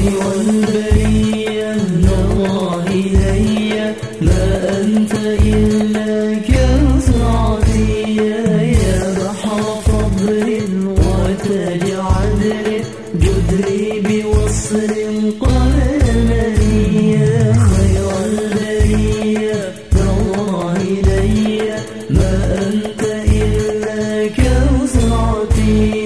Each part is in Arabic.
خير البرية نظر إلي ما أنت إلا كسعدية يا بحر صبر وتاج عدل جدري بوصل قمرية خير البرية نظر إلي ما أنت إلا كسعدية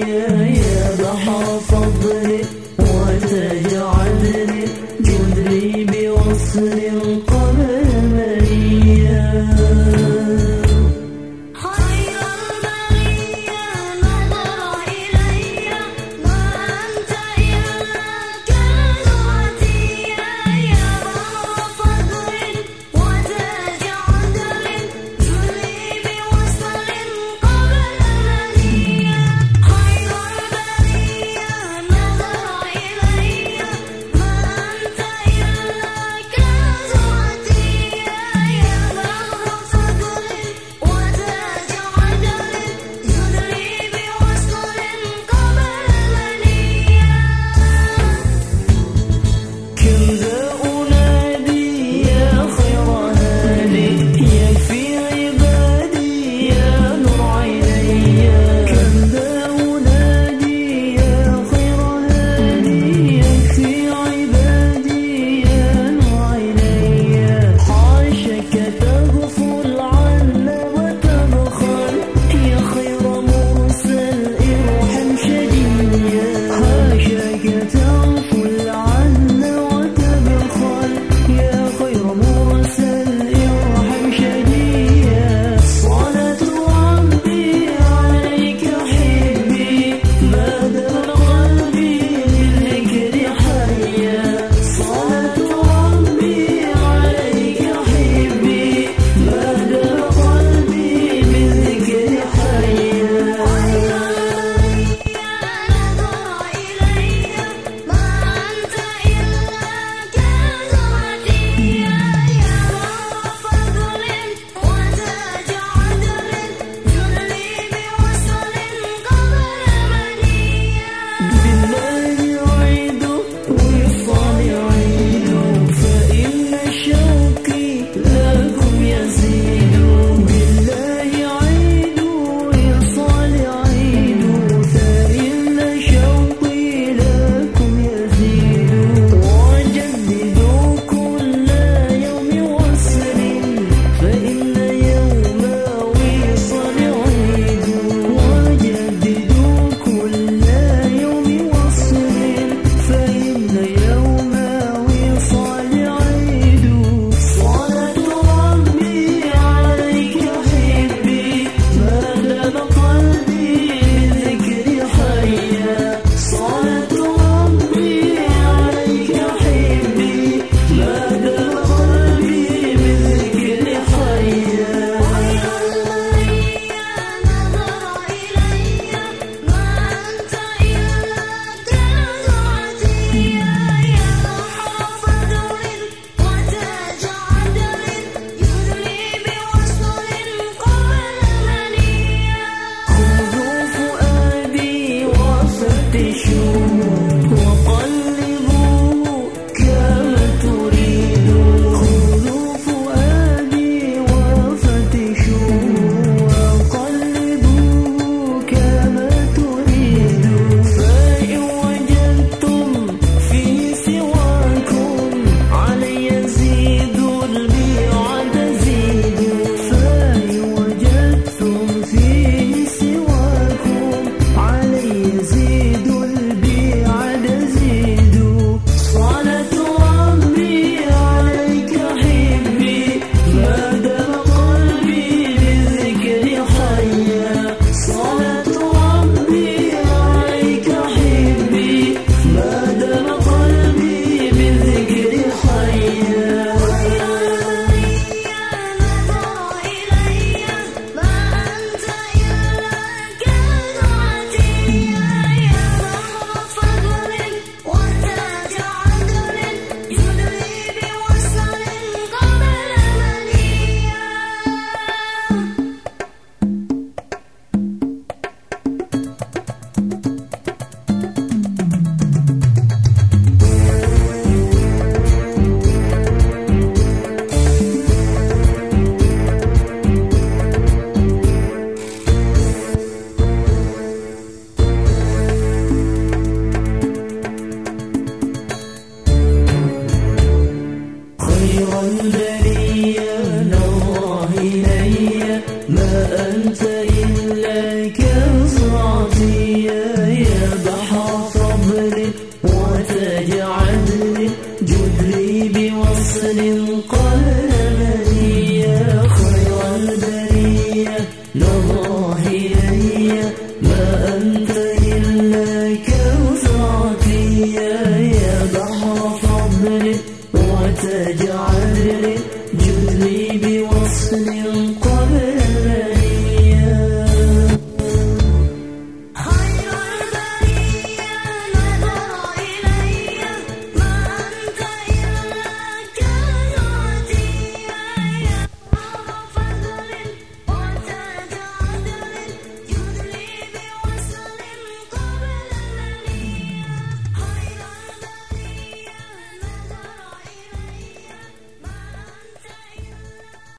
خير البرية نظرة إلي. ما أنت إلا كسرتي يا بحر صبر جد لي بوصل قلبني. يا خير البرية نظرة إلي. ما أنت إلا كسرتي يا بحر جعلني